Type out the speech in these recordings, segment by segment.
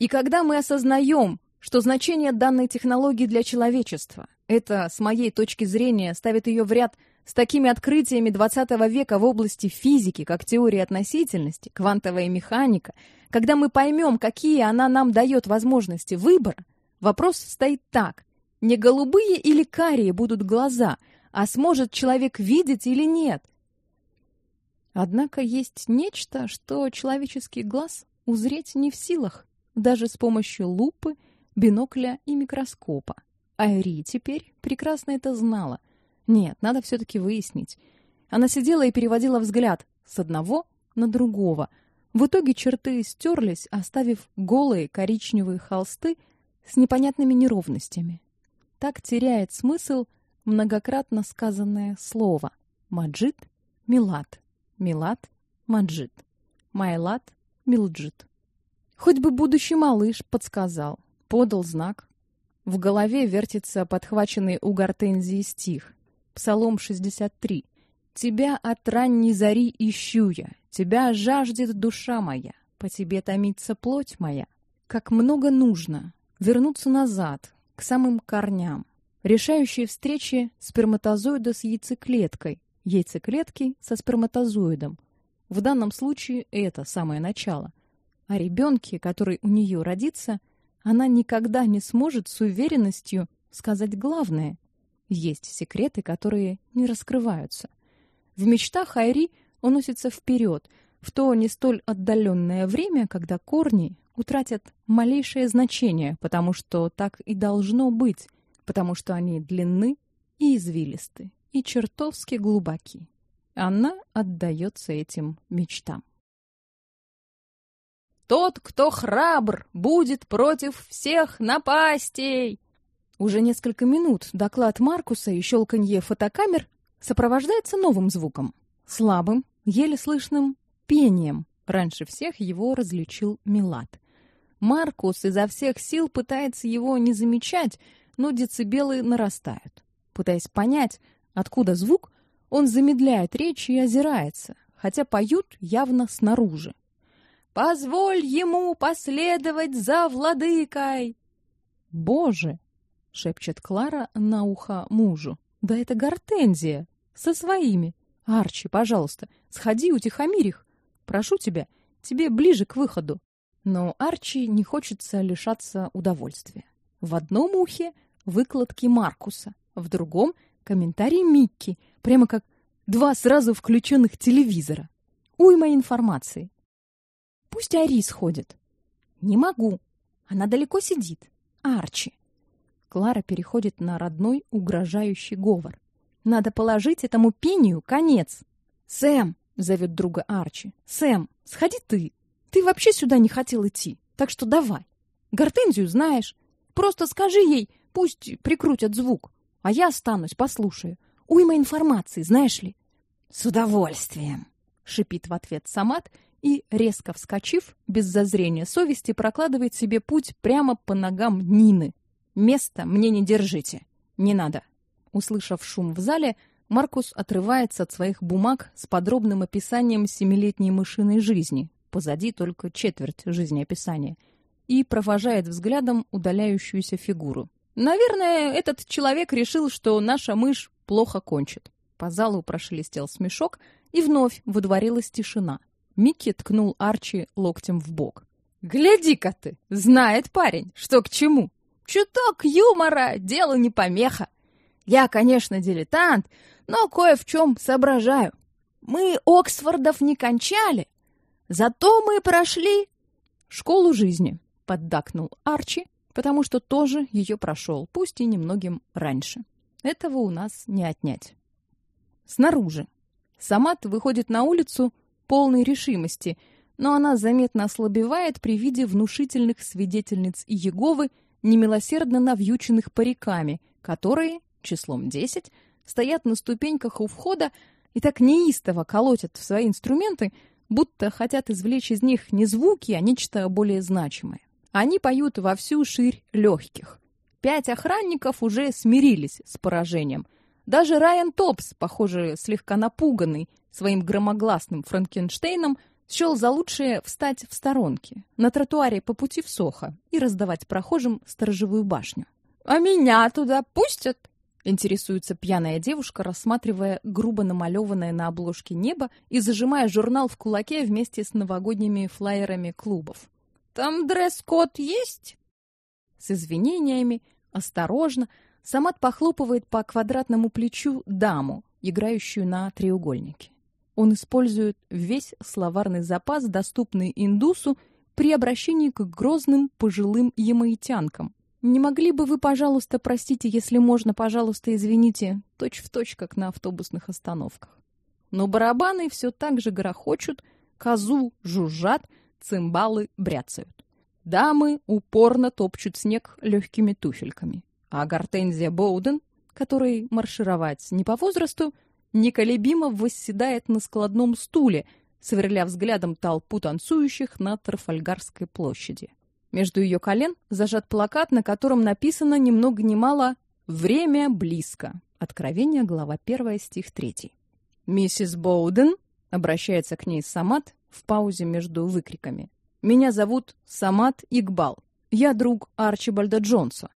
И когда мы осознаем, что значение данной технологии для человечества, это, с моей точки зрения, ставит ее в ряд с такими открытиями XX века в области физики, как теория относительности, квантовая механика, когда мы поймем, какие она нам дает возможности выбора, вопрос стоит так. Не голубые или карие будут глаза, а сможет человек видеть или нет? Однако есть нечто, что человеческий глаз узреть не в силах, даже с помощью лупы, бинокля и микроскопа. Айри теперь прекрасно это знала. Нет, надо все-таки выяснить. Она сидела и переводила взгляд с одного на другого. В итоге черты стерлись, оставив голые коричневые холсты с непонятными неровностями. Так теряет смысл многократно сказанное слово «маджид», «милат», «милат», «маджид», «майлат», «милджид». Хоть бы будущий малыш подсказал, подал знак. В голове вертится подхваченный у гортензии стих. Псалом 63. «Тебя от ранней зари ищу я, тебя жаждет душа моя, по тебе томится плоть моя». Как много нужно вернуться назад, к самым корням. Решающие встречи сперматозоида с яйцеклеткой, яйцеклетки со сперматозоидом. В данном случае это самое начало. О ребенке, который у нее родится, она никогда не сможет с уверенностью сказать главное. Есть секреты, которые не раскрываются. В мечтах Айри уносится вперед, в то не столь отдаленное время, когда корни утратят малейшее значение, потому что так и должно быть, потому что они длинны и извилисты, и чертовски глубоки. Она отдается этим мечтам. Тот, кто храбр, будет против всех напастей. Уже несколько минут доклад Маркуса и щелканье фотокамер сопровождается новым звуком. Слабым, еле слышным пением. Раньше всех его различил Милат. Маркус изо всех сил пытается его не замечать, но децибелы нарастают. Пытаясь понять, откуда звук, он замедляет речь и озирается, хотя поют явно снаружи. Позволь ему последовать за владыкой!» «Боже!» — шепчет Клара на ухо мужу. «Да это Гортензия! Со своими! Арчи, пожалуйста, сходи утихомирь их! Прошу тебя, тебе ближе к выходу!» Но Арчи не хочется лишаться удовольствия. В одном ухе выкладки Маркуса, в другом — комментарий Микки, прямо как два сразу включенных телевизора. Уйма информации. Пусть Ари сходит. Не могу. Она далеко сидит. Арчи. Клара переходит на родной угрожающий говор. Надо положить этому пению конец. Сэм, зовет друга Арчи. Сэм, сходи ты. Ты вообще сюда не хотел идти. Так что давай. Гортензию знаешь. Просто скажи ей, пусть прикрутят звук. А я останусь, послушаю. Уйма информации, знаешь ли. С удовольствием, шипит в ответ Самат и, резко вскочив, без зазрения совести прокладывает себе путь прямо по ногам Нины. «Место мне не держите. Не надо». Услышав шум в зале, Маркус отрывается от своих бумаг с подробным описанием семилетней мышиной жизни, позади только четверть жизнеописания, и провожает взглядом удаляющуюся фигуру. Наверное, этот человек решил, что наша мышь плохо кончит. По залу прошелестел смешок, и вновь выдворилась тишина. Микки ткнул Арчи локтем в бок. «Гляди-ка ты! Знает парень, что к чему! Чуток юмора, дело не помеха! Я, конечно, дилетант, но кое в чем соображаю. Мы Оксфордов не кончали, зато мы прошли школу жизни», — поддакнул Арчи, потому что тоже ее прошел, пусть и немногим раньше. Этого у нас не отнять. Снаружи. Самат выходит на улицу полной решимости, но она заметно ослабевает при виде внушительных свидетельниц Иеговы, немилосердно навьюченных париками, которые, числом десять, стоят на ступеньках у входа и так неистово колотят в свои инструменты, будто хотят извлечь из них не звуки, а нечто более значимое. Они поют во всю ширь легких. Пять охранников уже смирились с поражением. Даже Райан Топс, похоже, слегка напуганный, своим громогласным Франкенштейном Счел за лучшее встать в сторонке, на тротуаре по пути в Сохо и раздавать прохожим сторожевую башню. «А меня туда пустят?» — интересуется пьяная девушка, рассматривая грубо намалеванное на обложке небо и зажимая журнал в кулаке вместе с новогодними флаерами клубов. «Там дресс-код есть?» С извинениями, осторожно, Самат похлопывает по квадратному плечу даму, играющую на треугольнике. Он использует весь словарный запас, доступный индусу, при обращении к грозным пожилым ямаитянкам. Не могли бы вы, пожалуйста, простите, если можно, пожалуйста, извините, точь в точь, как на автобусных остановках. Но барабаны все так же грохочут, козу жужжат, цимбалы бряцают. Дамы упорно топчут снег легкими туфельками. А Гортензия Боуден, которой маршировать не по возрасту, неколебимо восседает на складном стуле, сверля взглядом толпу танцующих на Трафальгарской площади. Между ее колен зажат плакат, на котором написано ни много ни мало «Время близко». Откровение, глава 1, стих 3. «Миссис Боуден», — обращается к ней Самат в паузе между выкриками. «Меня зовут Самат Игбал. Я друг Арчибальда Джонса».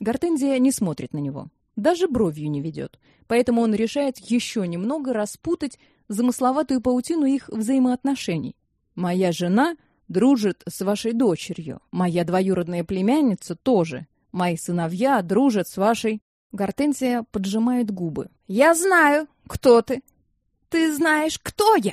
Гортензия не смотрит на него даже бровью не ведет. Поэтому он решает еще немного распутать замысловатую паутину их взаимоотношений. Моя жена дружит с вашей дочерью. Моя двоюродная племянница тоже. Мои сыновья дружат с вашей... Гортензия поджимает губы. Я знаю, кто ты. Ты знаешь, кто я.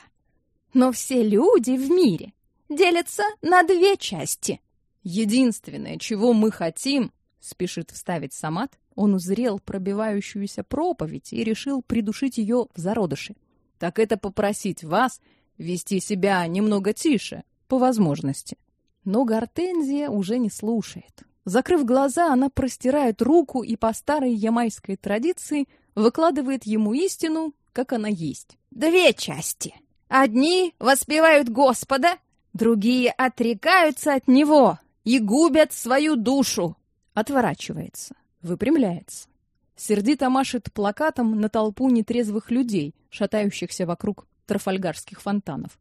Но все люди в мире делятся на две части. Единственное, чего мы хотим, спешит вставить Самат, он узрел пробивающуюся проповедь и решил придушить ее в зародыше. Так это попросить вас вести себя немного тише, по возможности. Но Гортензия уже не слушает. Закрыв глаза, она простирает руку и по старой ямайской традиции выкладывает ему истину, как она есть. Две части. Одни воспевают Господа, другие отрекаются от Него и губят свою душу. Отворачивается выпрямляется. Сердито машет плакатом на толпу нетрезвых людей, шатающихся вокруг трафальгарских фонтанов.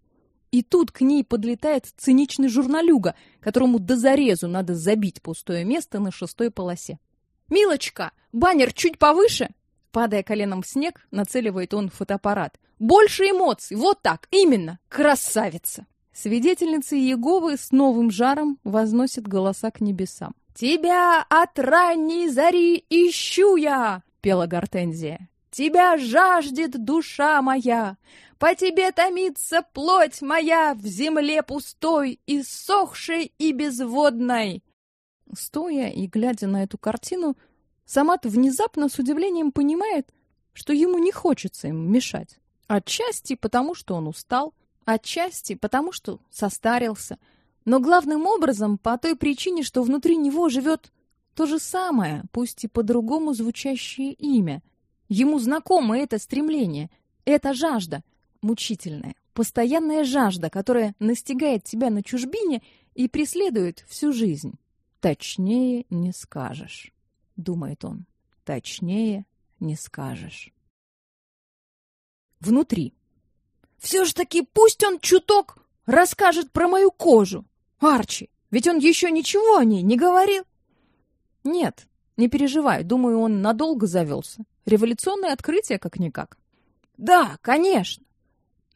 И тут к ней подлетает циничный журналюга, которому до зарезу надо забить пустое место на шестой полосе. «Милочка, баннер чуть повыше!» Падая коленом в снег, нацеливает он фотоаппарат. «Больше эмоций! Вот так! Именно! Красавица!» Свидетельницы Иеговы с новым жаром возносят голоса к небесам. «Тебя от ранней зари ищу я!» — пела Гортензия. «Тебя жаждет душа моя, по тебе томится плоть моя в земле пустой, иссохшей и безводной!» Стоя и глядя на эту картину, Самат внезапно с удивлением понимает, что ему не хочется им мешать. Отчасти потому, что он устал, отчасти потому, что состарился — но главным образом по той причине, что внутри него живет то же самое, пусть и по-другому звучащее имя. Ему знакомо это стремление, эта жажда, мучительная, постоянная жажда, которая настигает тебя на чужбине и преследует всю жизнь. Точнее не скажешь, думает он. Точнее не скажешь. Внутри. Все ж таки пусть он чуток расскажет про мою кожу. Арчи, ведь он еще ничего о ней не говорил. Нет, не переживай, думаю, он надолго завелся. Революционное открытие как-никак. Да, конечно.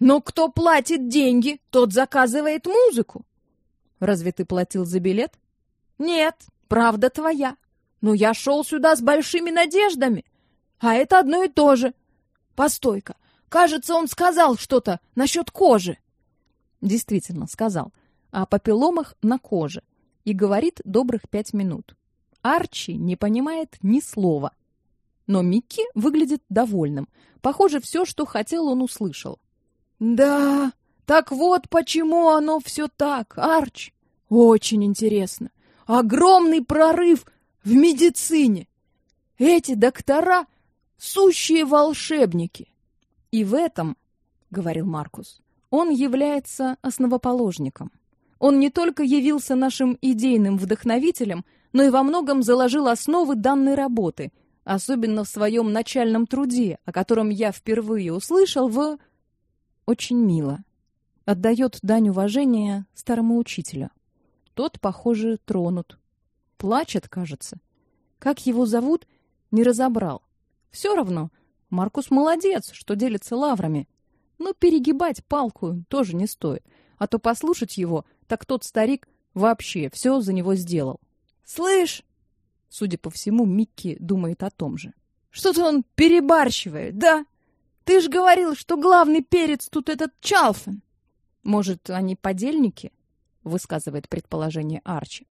Но кто платит деньги, тот заказывает музыку. Разве ты платил за билет? Нет, правда твоя. Но я шел сюда с большими надеждами. А это одно и то же. Постой-ка, кажется, он сказал что-то насчет кожи. Действительно, сказал о папилломах на коже и говорит добрых пять минут. Арчи не понимает ни слова. Но Микки выглядит довольным. Похоже, все, что хотел, он услышал. «Да, так вот почему оно все так, Арч. Очень интересно. Огромный прорыв в медицине. Эти доктора — сущие волшебники. И в этом, — говорил Маркус, — он является основоположником. Он не только явился нашим идейным вдохновителем, но и во многом заложил основы данной работы, особенно в своем начальном труде, о котором я впервые услышал в... Очень мило. отдает дань уважения старому учителю. Тот, похоже, тронут. Плачет, кажется. Как его зовут, не разобрал. Все равно, Маркус молодец, что делится лаврами. Но перегибать палку тоже не стоит. А то послушать его, так тот старик вообще все за него сделал. «Слышь!» Судя по всему, Микки думает о том же. «Что-то он перебарщивает, да? Ты ж говорил, что главный перец тут этот Чалфен!» «Может, они подельники?» высказывает предположение Арчи.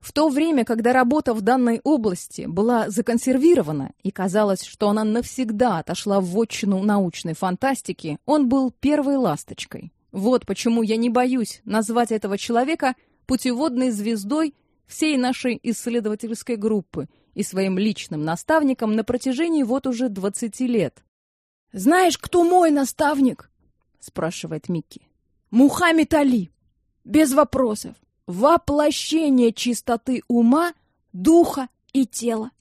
В то время, когда работа в данной области была законсервирована и казалось, что она навсегда отошла в вотчину научной фантастики, он был первой ласточкой. Вот почему я не боюсь назвать этого человека путеводной звездой всей нашей исследовательской группы и своим личным наставником на протяжении вот уже 20 лет. «Знаешь, кто мой наставник?» — спрашивает Микки. «Мухаммед Али. Без вопросов воплощение чистоты ума, духа и тела.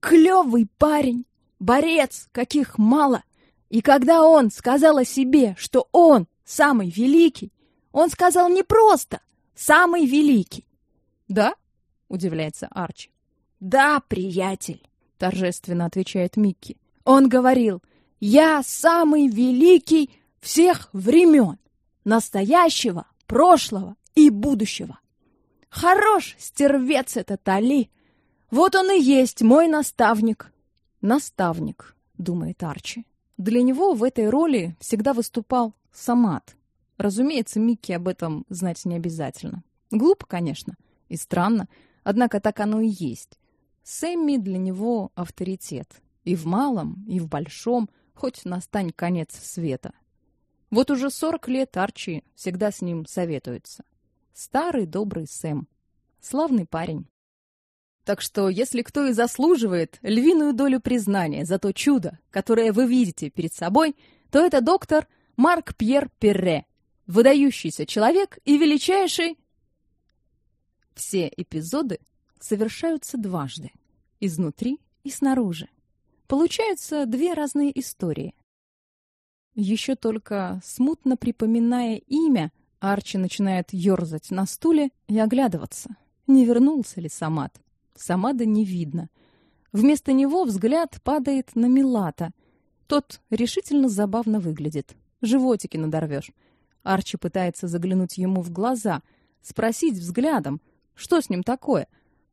Клевый парень, борец, каких мало. И когда он сказал о себе, что он самый великий, он сказал не просто «самый великий». «Да?» — удивляется Арчи. «Да, приятель», — торжественно отвечает Микки. Он говорил «Я самый великий всех времен, настоящего, прошлого и будущего. Хорош стервец этот Али. Вот он и есть мой наставник. Наставник, думает Арчи. Для него в этой роли всегда выступал Самат. Разумеется, Микки об этом знать не обязательно. Глупо, конечно, и странно, однако так оно и есть. Сэмми для него авторитет. И в малом, и в большом, хоть настань конец света. Вот уже сорок лет Арчи всегда с ним советуется. Старый добрый Сэм. Славный парень. Так что, если кто и заслуживает львиную долю признания за то чудо, которое вы видите перед собой, то это доктор Марк Пьер Перре, выдающийся человек и величайший... Все эпизоды совершаются дважды, изнутри и снаружи. Получаются две разные истории. Еще только смутно припоминая имя, Арчи начинает ерзать на стуле и оглядываться. Не вернулся ли Самат? Самада не видно. Вместо него взгляд падает на Милата. Тот решительно забавно выглядит. Животики надорвешь. Арчи пытается заглянуть ему в глаза, спросить взглядом, что с ним такое.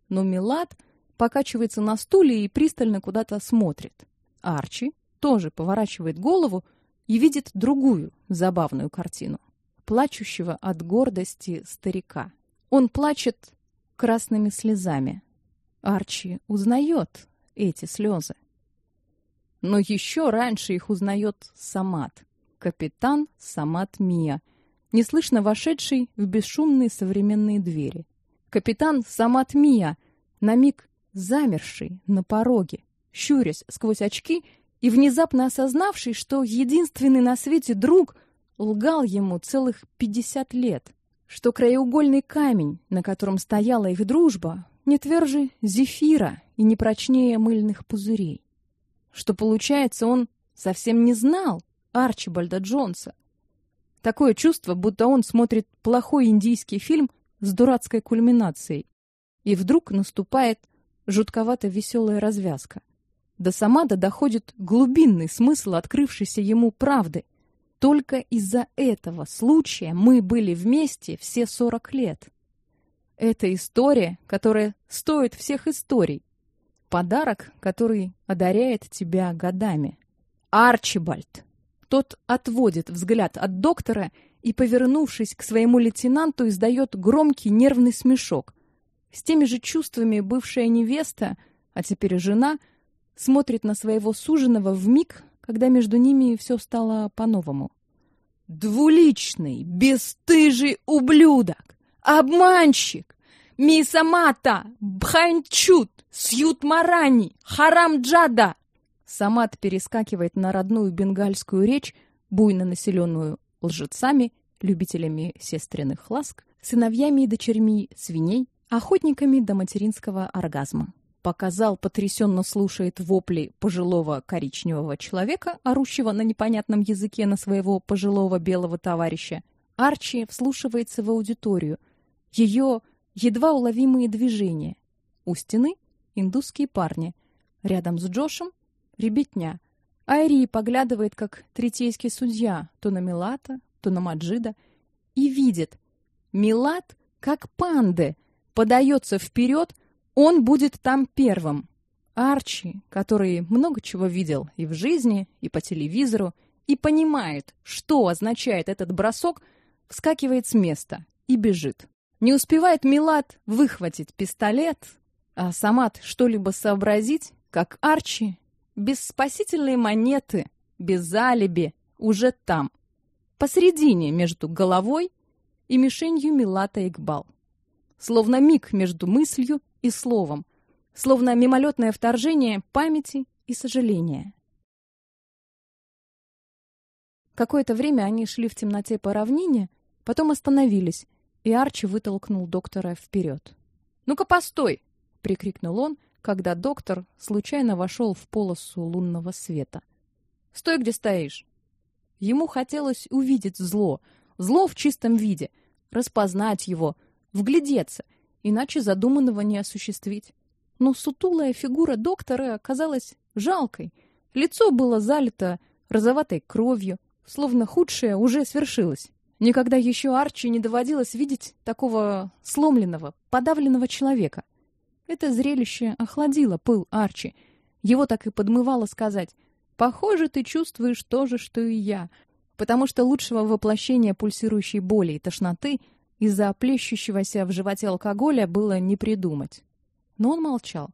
Но Милат покачивается на стуле и пристально куда-то смотрит. Арчи тоже поворачивает голову и видит другую забавную картину плачущего от гордости старика. Он плачет красными слезами. Арчи узнает эти слезы. Но еще раньше их узнает Самат, капитан Самат Мия, неслышно вошедший в бесшумные современные двери. Капитан Самат Мия, на миг замерший на пороге, щурясь сквозь очки и внезапно осознавший, что единственный на свете друг — лгал ему целых пятьдесят лет, что краеугольный камень, на котором стояла их дружба, не тверже зефира и не прочнее мыльных пузырей. Что, получается, он совсем не знал Арчибальда Джонса. Такое чувство, будто он смотрит плохой индийский фильм с дурацкой кульминацией. И вдруг наступает жутковато веселая развязка. До Самада доходит глубинный смысл открывшейся ему правды. Только из-за этого случая мы были вместе все 40 лет. Это история, которая стоит всех историй. Подарок, который одаряет тебя годами. Арчибальд. Тот отводит взгляд от доктора и, повернувшись к своему лейтенанту, издает громкий нервный смешок. С теми же чувствами бывшая невеста, а теперь жена, смотрит на своего суженого в миг, когда между ними все стало по-новому. Двуличный, бесстыжий ублюдок, обманщик, Мисамата, Бханчут, Сьют-Марани, Харам-Джада. Самат перескакивает на родную бенгальскую речь, буйно населенную лжецами, любителями сестренных ласк, сыновьями и дочерьми свиней, охотниками до материнского оргазма. показал потрясенно слушает вопли пожилого коричневого человека, орущего на непонятном языке на своего пожилого белого товарища. Арчи вслушивается в аудиторию. Ее едва уловимые движения. У стены индусские парни. Рядом с Джошем ребятня. Айри поглядывает, как третейский судья, то на Милата, то на Маджида, и видит. Милат, как панды, подается вперед, он будет там первым. Арчи, который много чего видел и в жизни, и по телевизору, и понимает, что означает этот бросок, вскакивает с места и бежит. Не успевает Милат выхватить пистолет, а Самат что-либо сообразить, как Арчи, без спасительной монеты, без алиби, уже там, посредине между головой и мишенью Милата Игбал. Словно миг между мыслью и словом, словно мимолетное вторжение памяти и сожаления. Какое-то время они шли в темноте по равнине, потом остановились, и Арчи вытолкнул доктора вперед. «Ну-ка, постой!» — прикрикнул он, когда доктор случайно вошел в полосу лунного света. «Стой, где стоишь!» Ему хотелось увидеть зло, зло в чистом виде, распознать его, вглядеться, иначе задуманного не осуществить. Но сутулая фигура доктора оказалась жалкой. Лицо было залито розоватой кровью, словно худшее уже свершилось. Никогда еще Арчи не доводилось видеть такого сломленного, подавленного человека. Это зрелище охладило пыл Арчи. Его так и подмывало сказать «Похоже, ты чувствуешь то же, что и я», потому что лучшего воплощения пульсирующей боли и тошноты из-за плещущегося в животе алкоголя было не придумать. Но он молчал.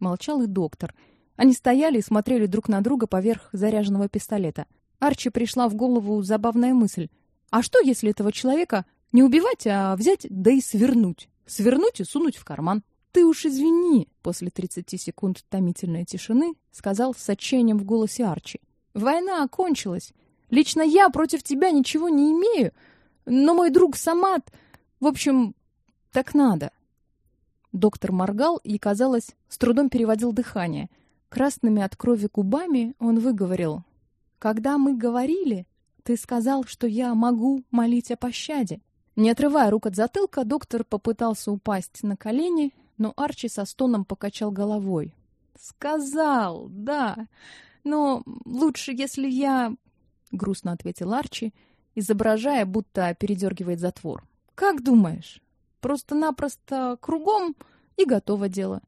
Молчал и доктор. Они стояли и смотрели друг на друга поверх заряженного пистолета. Арчи пришла в голову забавная мысль. А что, если этого человека не убивать, а взять, да и свернуть? Свернуть и сунуть в карман. «Ты уж извини», — после 30 секунд томительной тишины сказал с отчаянием в голосе Арчи. «Война окончилась. Лично я против тебя ничего не имею, но мой друг Самат... В общем, так надо. Доктор моргал и, казалось, с трудом переводил дыхание. Красными от крови губами он выговорил. «Когда мы говорили, ты сказал, что я могу молить о пощаде». Не отрывая рук от затылка, доктор попытался упасть на колени, но Арчи со стоном покачал головой. «Сказал, да. Но лучше, если я...» — грустно ответил Арчи, изображая, будто передергивает затвор. Как думаешь? Просто-напросто кругом и готово дело.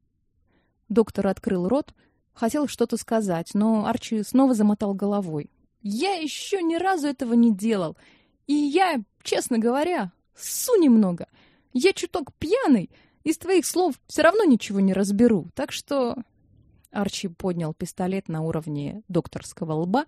Доктор открыл рот, хотел что-то сказать, но Арчи снова замотал головой. Я еще ни разу этого не делал. И я, честно говоря, су немного. Я чуток пьяный, из твоих слов все равно ничего не разберу. Так что Арчи поднял пистолет на уровне докторского лба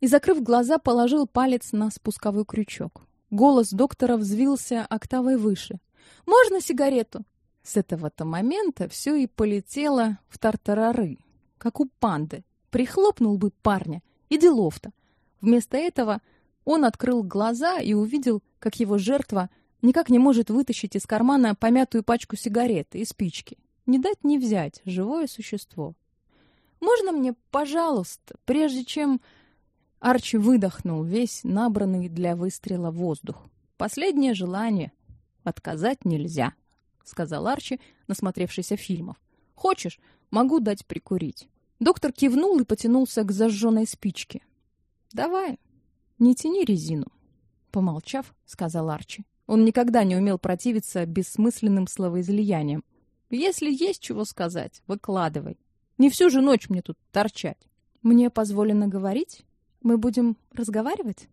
и, закрыв глаза, положил палец на спусковой крючок. Голос доктора взвился октавой выше. «Можно сигарету?» С этого-то момента все и полетело в тартарары, как у панды. Прихлопнул бы парня, и делов-то. Вместо этого он открыл глаза и увидел, как его жертва никак не может вытащить из кармана помятую пачку сигарет и спички. Не дать не взять, живое существо. «Можно мне, пожалуйста, прежде чем...» Арчи выдохнул весь набранный для выстрела воздух. Последнее желание. Отказать нельзя, сказал Арчи, насмотревшийся фильмов. Хочешь, могу дать прикурить. Доктор кивнул и потянулся к зажженной спичке. Давай, не тяни резину, помолчав, сказал Арчи. Он никогда не умел противиться бессмысленным словоизлияниям. Если есть чего сказать, выкладывай. Не всю же ночь мне тут торчать. Мне позволено говорить? Мы будем разговаривать?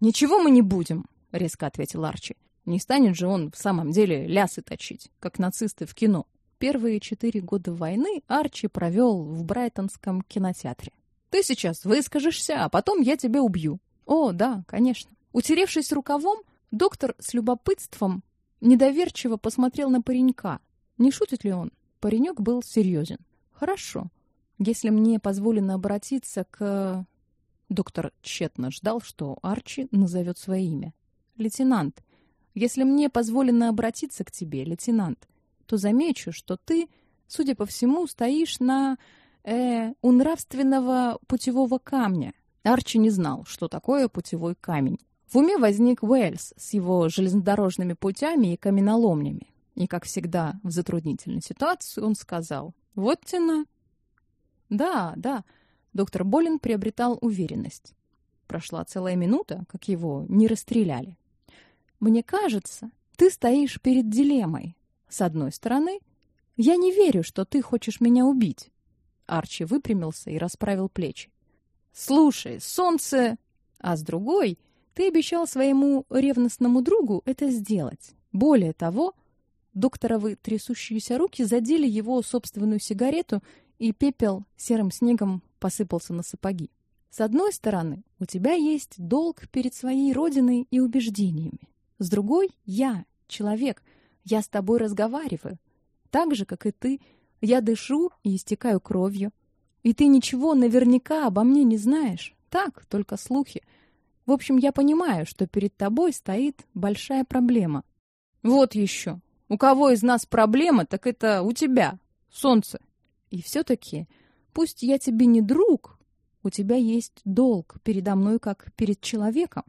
Ничего мы не будем, резко ответил Арчи. Не станет же он в самом деле лясы точить, как нацисты в кино. Первые четыре года войны Арчи провел в Брайтонском кинотеатре. Ты сейчас выскажешься, а потом я тебя убью. О, да, конечно. Утеревшись рукавом, доктор с любопытством недоверчиво посмотрел на паренька. Не шутит ли он? Паренек был серьезен. Хорошо. Если мне позволено обратиться к Доктор тщетно ждал, что Арчи назовет свое имя. «Лейтенант, если мне позволено обратиться к тебе, лейтенант, то замечу, что ты Судя по всему, стоишь на... Э, у нравственного путевого камня. Арчи не знал, что такое путевой камень. В уме возник Уэльс с его железнодорожными путями и каменоломнями. И, как всегда, в затруднительной ситуации он сказал «Вот тена». Да, да, доктор Болин приобретал уверенность. Прошла целая минута, как его не расстреляли. Мне кажется, ты стоишь перед дилеммой. С одной стороны, я не верю, что ты хочешь меня убить. Арчи выпрямился и расправил плечи. Слушай, солнце, а с другой, ты обещал своему ревностному другу это сделать. Более того, докторовы трясущиеся руки задели его собственную сигарету, и пепел серым снегом посыпался на сапоги. С одной стороны, у тебя есть долг перед своей родиной и убеждениями. С другой, я, человек, я с тобой разговариваю. Так же, как и ты, я дышу и истекаю кровью. И ты ничего наверняка обо мне не знаешь. Так, только слухи. В общем, я понимаю, что перед тобой стоит большая проблема. Вот еще. У кого из нас проблема, так это у тебя, солнце. И все-таки, пусть я тебе не друг, у тебя есть долг передо мной как перед человеком.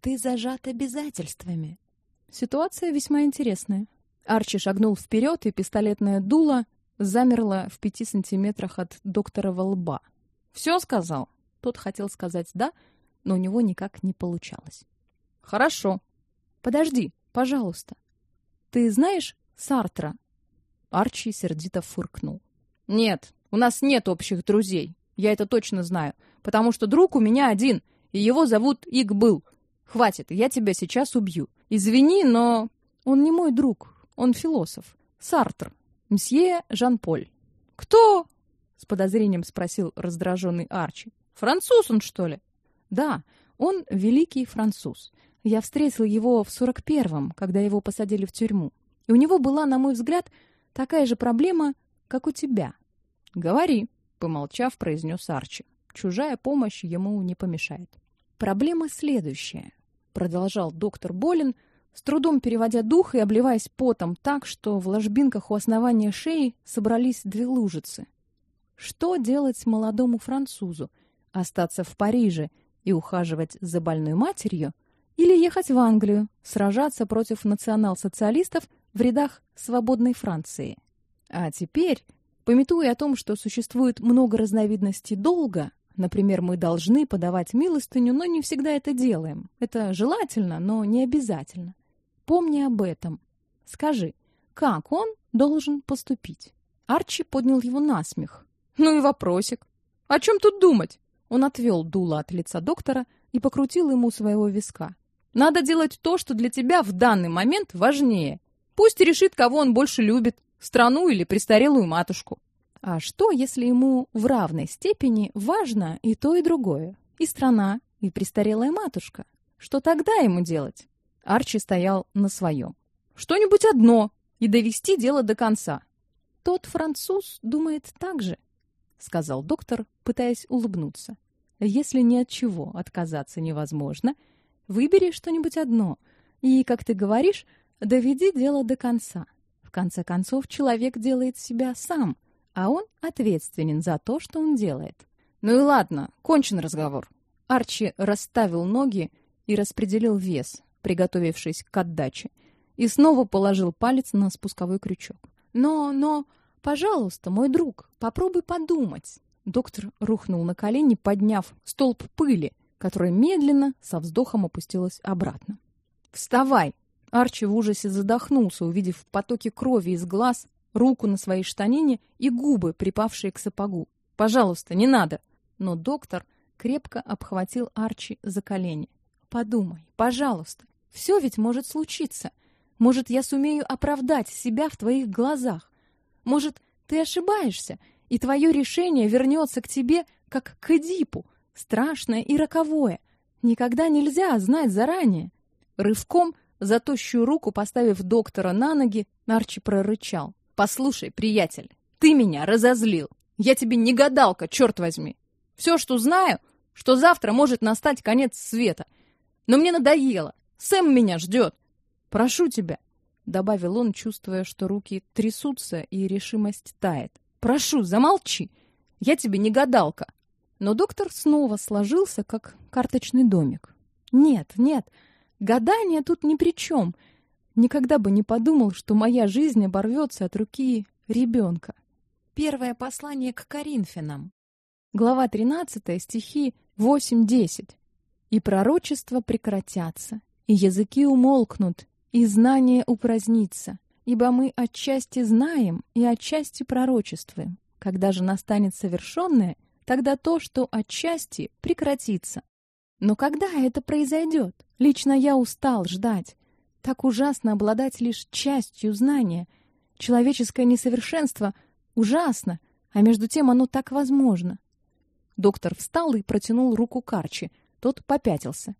Ты зажат обязательствами. Ситуация весьма интересная. Арчи шагнул вперед, и пистолетное дуло замерло в пяти сантиметрах от докторова лба. «Все сказал?» Тот хотел сказать «да», но у него никак не получалось. «Хорошо. Подожди, пожалуйста. Ты знаешь Сартра?» Арчи сердито фыркнул. «Нет, у нас нет общих друзей. Я это точно знаю, потому что друг у меня один, и его зовут Игбыл. Хватит, я тебя сейчас убью. Извини, но он не мой друг, он философ. Сартр, мсье Жан-Поль. Кто? С подозрением спросил раздраженный Арчи. Француз он, что ли? Да, он великий француз. Я встретил его в сорок первом, когда его посадили в тюрьму. И у него была, на мой взгляд, такая же проблема, как у тебя. Говори помолчав, произнес Арчи. Чужая помощь ему не помешает. Проблема следующая, продолжал доктор Болин, с трудом переводя дух и обливаясь потом так, что в ложбинках у основания шеи собрались две лужицы. Что делать молодому французу? Остаться в Париже и ухаживать за больной матерью или ехать в Англию, сражаться против национал-социалистов в рядах свободной Франции? А теперь Пометуя о том, что существует много разновидностей долга, например, мы должны подавать милостыню, но не всегда это делаем. Это желательно, но не обязательно. Помни об этом. Скажи, как он должен поступить? Арчи поднял его на смех. Ну и вопросик. О чем тут думать? Он отвел дуло от лица доктора и покрутил ему своего виска. Надо делать то, что для тебя в данный момент важнее. Пусть решит, кого он больше любит страну или престарелую матушку. А что, если ему в равной степени важно и то, и другое? И страна, и престарелая матушка. Что тогда ему делать? Арчи стоял на своем. Что-нибудь одно и довести дело до конца. Тот француз думает так же, сказал доктор, пытаясь улыбнуться. Если ни от чего отказаться невозможно, выбери что-нибудь одно и, как ты говоришь, доведи дело до конца конце концов, человек делает себя сам, а он ответственен за то, что он делает. Ну и ладно, кончен разговор. Арчи расставил ноги и распределил вес, приготовившись к отдаче, и снова положил палец на спусковой крючок. Но, но, пожалуйста, мой друг, попробуй подумать. Доктор рухнул на колени, подняв столб пыли, которая медленно со вздохом опустилась обратно. Вставай, Арчи в ужасе задохнулся, увидев в потоке крови из глаз, руку на своей штанине и губы, припавшие к сапогу. «Пожалуйста, не надо!» Но доктор крепко обхватил Арчи за колени. «Подумай, пожалуйста, все ведь может случиться. Может, я сумею оправдать себя в твоих глазах. Может, ты ошибаешься, и твое решение вернется к тебе, как к Эдипу, страшное и роковое. Никогда нельзя знать заранее». Рывком за тощую руку, поставив доктора на ноги, Арчи прорычал. «Послушай, приятель, ты меня разозлил. Я тебе не гадалка, черт возьми. Все, что знаю, что завтра может настать конец света. Но мне надоело. Сэм меня ждет. Прошу тебя, добавил он, чувствуя, что руки трясутся и решимость тает. Прошу, замолчи. Я тебе не гадалка. Но доктор снова сложился, как карточный домик. Нет, нет, гадание тут ни при чем. Никогда бы не подумал, что моя жизнь оборвется от руки ребенка. Первое послание к Коринфянам. Глава 13, стихи 8-10. «И пророчества прекратятся, и языки умолкнут, и знание упразднится, ибо мы отчасти знаем и отчасти пророчествуем. Когда же настанет совершенное, тогда то, что отчасти, прекратится. Но когда это произойдет? Лично я устал ждать. Так ужасно обладать лишь частью знания. Человеческое несовершенство ужасно, а между тем оно так возможно. Доктор встал и протянул руку Карчи. Тот попятился.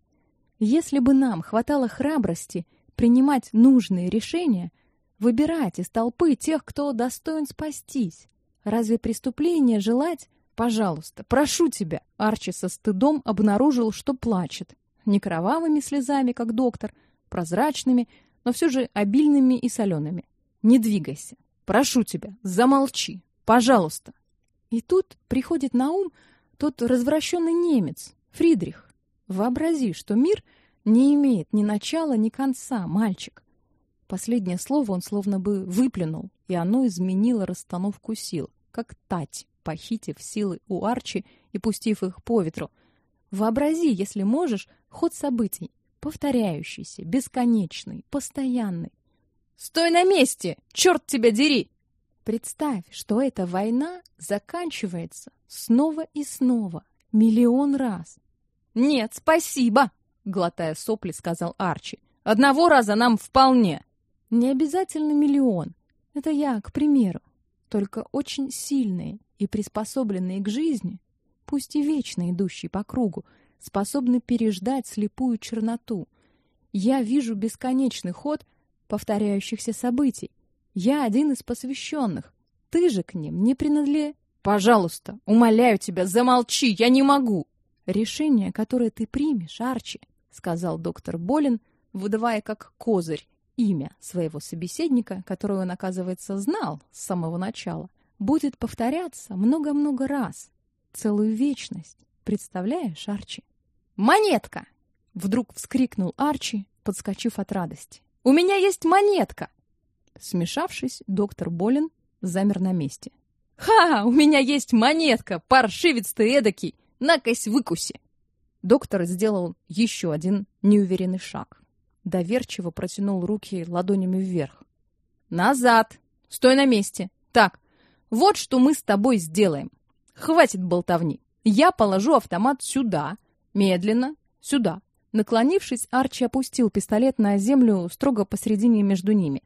Если бы нам хватало храбрости принимать нужные решения, выбирать из толпы тех, кто достоин спастись, разве преступление желать Пожалуйста, прошу тебя. Арчи со стыдом обнаружил, что плачет. Не кровавыми слезами, как доктор, прозрачными, но все же обильными и солеными. Не двигайся. Прошу тебя, замолчи. Пожалуйста. И тут приходит на ум тот развращенный немец, Фридрих. Вообрази, что мир не имеет ни начала, ни конца, мальчик. Последнее слово он словно бы выплюнул, и оно изменило расстановку сил, как тать похитив силы у Арчи и пустив их по ветру. Вообрази, если можешь, ход событий, повторяющийся, бесконечный, постоянный. «Стой на месте! Черт тебя дери!» Представь, что эта война заканчивается снова и снова, миллион раз. «Нет, спасибо!» — глотая сопли, сказал Арчи. «Одного раза нам вполне!» «Не обязательно миллион. Это я, к примеру. Только очень сильные, и приспособленные к жизни, пусть и вечно идущие по кругу, способны переждать слепую черноту. Я вижу бесконечный ход повторяющихся событий. Я один из посвященных. Ты же к ним не принадле... Пожалуйста, умоляю тебя, замолчи, я не могу. Решение, которое ты примешь, Арчи, сказал доктор Болин, выдавая как козырь имя своего собеседника, которое он, оказывается, знал с самого начала будет повторяться много-много раз. Целую вечность. Представляешь, Арчи? «Монетка!» — вдруг вскрикнул Арчи, подскочив от радости. «У меня есть монетка!» Смешавшись, доктор Болин замер на месте. «Ха! У меня есть монетка! Паршивец ты эдакий! Накось выкуси!» Доктор сделал еще один неуверенный шаг. Доверчиво протянул руки ладонями вверх. «Назад! Стой на месте! Так, вот что мы с тобой сделаем. Хватит болтовни. Я положу автомат сюда, медленно, сюда. Наклонившись, Арчи опустил пистолет на землю строго посредине между ними.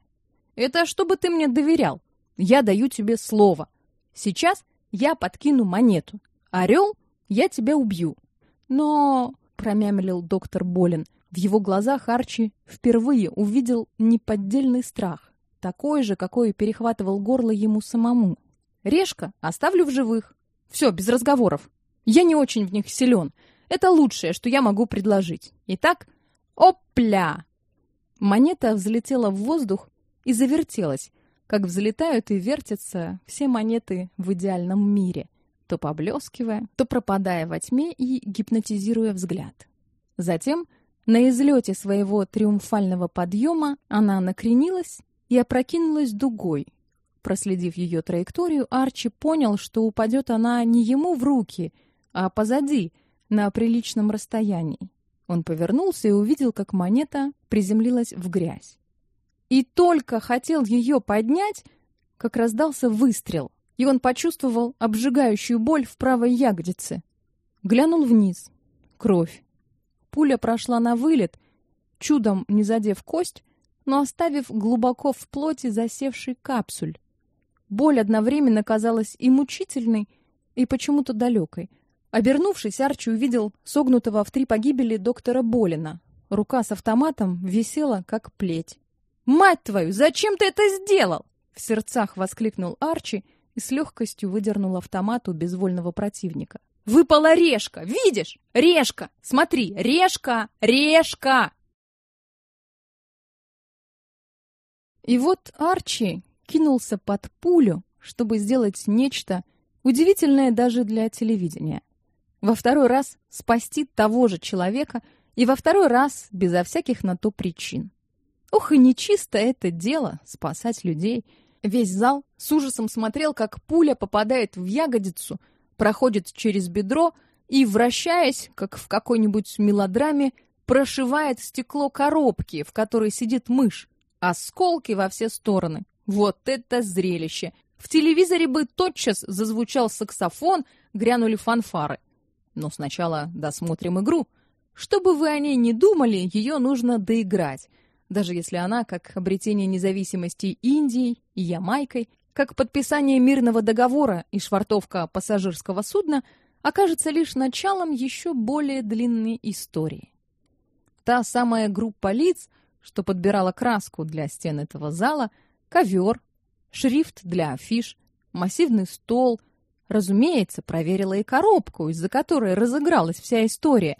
Это чтобы ты мне доверял. Я даю тебе слово. Сейчас я подкину монету. Орел, я тебя убью. Но, промямлил доктор Болин, в его глазах Арчи впервые увидел неподдельный страх, такой же, какой перехватывал горло ему самому. Решка оставлю в живых. Все, без разговоров. Я не очень в них силен. Это лучшее, что я могу предложить. Итак, опля! Монета взлетела в воздух и завертелась, как взлетают и вертятся все монеты в идеальном мире, то поблескивая, то пропадая во тьме и гипнотизируя взгляд. Затем, на излете своего триумфального подъема, она накренилась и опрокинулась дугой, Проследив ее траекторию, Арчи понял, что упадет она не ему в руки, а позади, на приличном расстоянии. Он повернулся и увидел, как монета приземлилась в грязь. И только хотел ее поднять, как раздался выстрел, и он почувствовал обжигающую боль в правой ягодице. Глянул вниз. Кровь. Пуля прошла на вылет, чудом не задев кость, но оставив глубоко в плоти засевший капсуль. Боль одновременно казалась и мучительной, и почему-то далекой. Обернувшись, Арчи увидел согнутого в три погибели доктора Болина. Рука с автоматом висела, как плеть. «Мать твою, зачем ты это сделал?» В сердцах воскликнул Арчи и с легкостью выдернул автомат у безвольного противника. «Выпала решка! Видишь? Решка! Смотри, решка! Решка!» И вот Арчи кинулся под пулю, чтобы сделать нечто удивительное даже для телевидения. Во второй раз спасти того же человека и во второй раз безо всяких на то причин. Ох, и нечисто это дело — спасать людей. Весь зал с ужасом смотрел, как пуля попадает в ягодицу, проходит через бедро и, вращаясь, как в какой-нибудь мелодраме, прошивает стекло коробки, в которой сидит мышь. Осколки во все стороны. Вот это зрелище! В телевизоре бы тотчас зазвучал саксофон, грянули фанфары. Но сначала досмотрим игру. Что бы вы о ней ни думали, ее нужно доиграть. Даже если она, как обретение независимости Индией и Ямайкой, как подписание мирного договора и швартовка пассажирского судна, окажется лишь началом еще более длинной истории. Та самая группа лиц, что подбирала краску для стен этого зала, ковер, шрифт для афиш, массивный стол. Разумеется, проверила и коробку, из-за которой разыгралась вся история.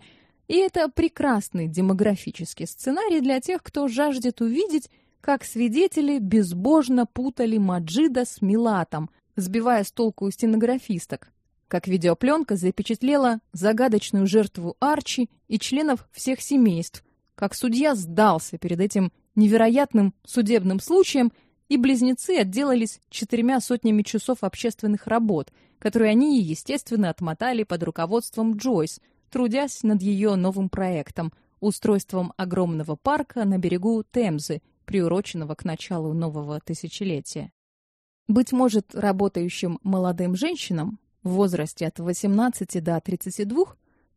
И это прекрасный демографический сценарий для тех, кто жаждет увидеть, как свидетели безбожно путали Маджида с Милатом, сбивая с толку стенографисток. Как видеопленка запечатлела загадочную жертву Арчи и членов всех семейств, как судья сдался перед этим невероятным судебным случаем, и близнецы отделались четырьмя сотнями часов общественных работ, которые они, естественно, отмотали под руководством Джойс, трудясь над ее новым проектом – устройством огромного парка на берегу Темзы, приуроченного к началу нового тысячелетия. Быть может, работающим молодым женщинам в возрасте от 18 до 32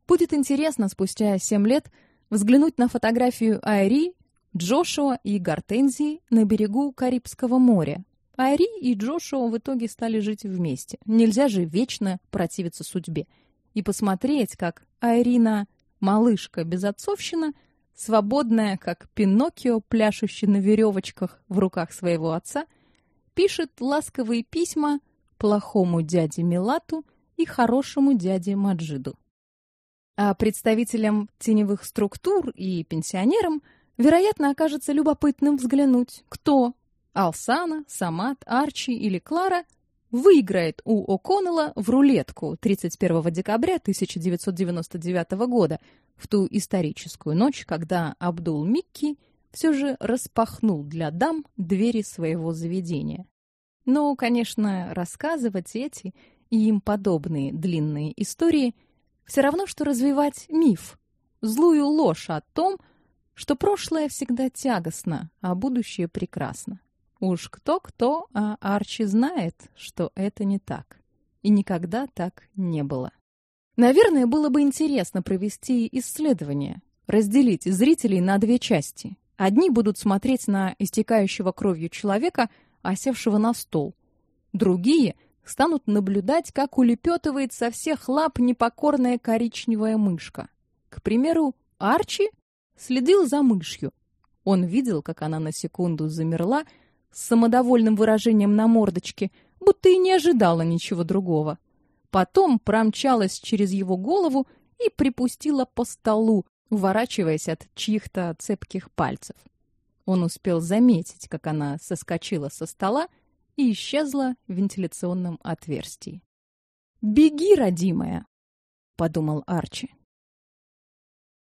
будет интересно спустя 7 лет взглянуть на фотографию Айри Джошуа и Гортензии на берегу Карибского моря. Айри и Джошуа в итоге стали жить вместе. Нельзя же вечно противиться судьбе. И посмотреть, как Айрина, малышка-безотцовщина, свободная, как Пиноккио, пляшущий на веревочках в руках своего отца, пишет ласковые письма плохому дяде Милату и хорошему дяде Маджиду. А представителям теневых структур и пенсионерам – Вероятно, окажется любопытным взглянуть, кто Алсана, Самат, Арчи или Клара выиграет у О'Коннелла в рулетку 31 декабря 1999 года, в ту историческую ночь, когда Абдул Микки все же распахнул для дам двери своего заведения. Но, конечно, рассказывать эти и им подобные длинные истории все равно, что развивать миф, злую ложь о том, что прошлое всегда тягостно, а будущее прекрасно. Уж кто-кто, а Арчи знает, что это не так. И никогда так не было. Наверное, было бы интересно провести исследование, разделить зрителей на две части. Одни будут смотреть на истекающего кровью человека, осевшего на стол. Другие станут наблюдать, как улепетывает со всех лап непокорная коричневая мышка. К примеру, Арчи следил за мышью. Он видел, как она на секунду замерла с самодовольным выражением на мордочке, будто и не ожидала ничего другого. Потом промчалась через его голову и припустила по столу, уворачиваясь от чьих-то цепких пальцев. Он успел заметить, как она соскочила со стола и исчезла в вентиляционном отверстии. «Беги, родимая!» — подумал Арчи.